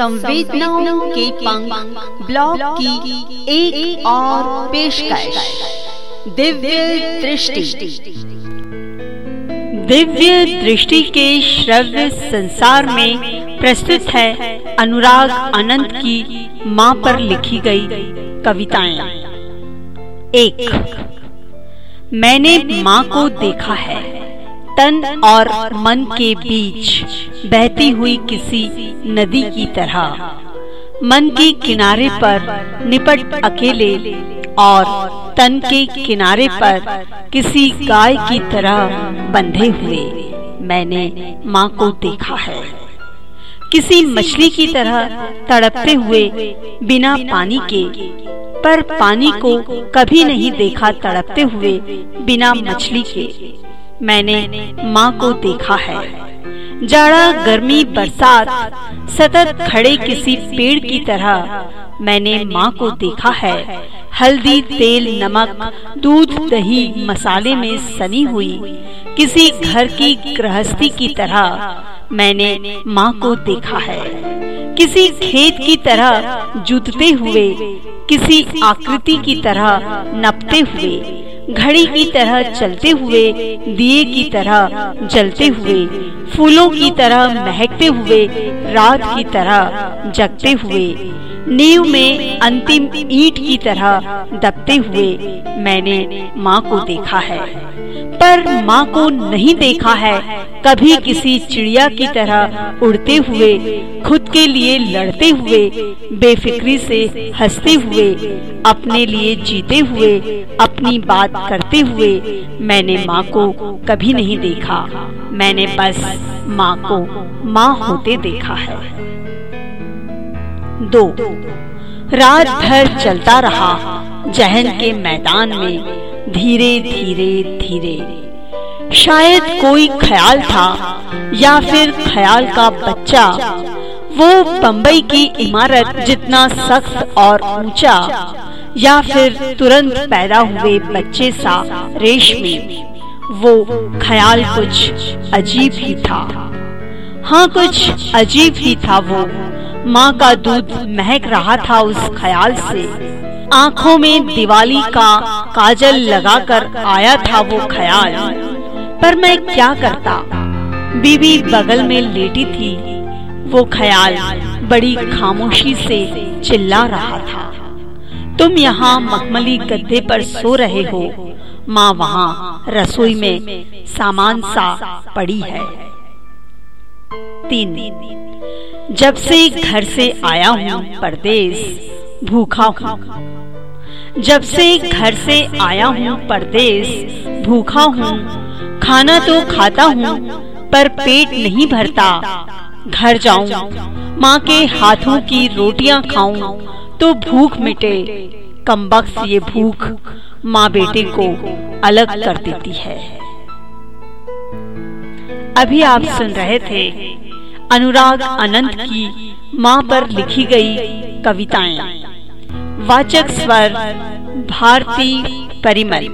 संवेदनाओं के पंख ब्लॉग की एक, और पेशकश। दिव्य दृष्टि। दिव्य दृष्टि के श्रव्य संसार में प्रस्तुत है अनुराग अनंत की माँ पर लिखी गई कविताएँ। एक मैंने माँ को देखा है। तन और मन के बीच बहती हुई किसी नदी की तरह। मन के किनारे पर निपट अकेले और तन के किनारे पर किसी गाय की तरह बंधे हुए मैंने माँ को देखा है। किसी मछली की तरह तड़पते हुए बिना पानी के, पर पानी को कभी नहीं देखा तड़पते हुए बिना मछली के। मैंने माँ को देखा है। जाड़ा, गर्मी, बरसात, सतत खड़े किसी पेड़ की तरह मैंने माँ को देखा है। हल्दी, तेल, नमक, दूध, दही, मसाले में सनी हुई किसी घर की गृहस्थी की तरह मैंने माँ को देखा है। किसी खेत की तरह जुतते हुए, किसी आकृति की तरह नपते हुए घड़ी की तरह चलते हुए, दिए की तरह जलते हुए, फूलों की तरह महकते हुए, रात की तरह जगते हुए। नींव में अंतिम ईट की तरह दबते हुए मैंने माँ को देखा है। पर माँ को नहीं देखा है। कभी किसी चिड़िया की तरह उड़ते हुए, खुद के लिए लड़ते हुए, बेफिक्री से हँसते हुए, अपने लिए जीते हुए, अपनी बात करते हुए मैंने माँ को कभी नहीं देखा। मैंने बस माँ को माँ होते देखा है। दो। रात भर चलता रहा, जहन के मैदान में धीरे धीरे धीरे। शायद कोई ख्याल था या फिर ख्याल का बच्चा, वो बम्बई की इमारत जितना सख्त और ऊँचा या फिर तुरंत पैदा हुए बच्चे सा रेशमी वो ख्याल कुछ अजीब ही था। हाँ कुछ अजीब ही था वो। माँ का दूध महक रहा था उस ख्याल से। आँखों में दिवाली का काजल लगाकर आया था वो ख्याल। पर मैं क्या करता? बीबी बगल में लेटी थी। वो ख्याल बड़ी खामोशी से चिल्ला रहा था। तुम यहाँ मखमली गद्दे पर सो रहे हो। माँ वहाँ रसोई में सामान सा पड़ी है। तीन। जब से घर से आया हूँ परदेश भूखा हूँ। जब से घर से आया हूँ परदेश भूखा हूँ। खाना तो खाता हूँ, पर पेट नहीं भरता। घर जाऊँ, माँ के हाथों की रोटियाँ खाऊं तो भूख मिटे। कमबख्त ये भूख माँ बेटे को अलग कर देती है। अभी आप सुन रहे थे अनुराग अनंत की माँ पर लिखी गई कविताएँ। वाचक स्वर भारती परिमल।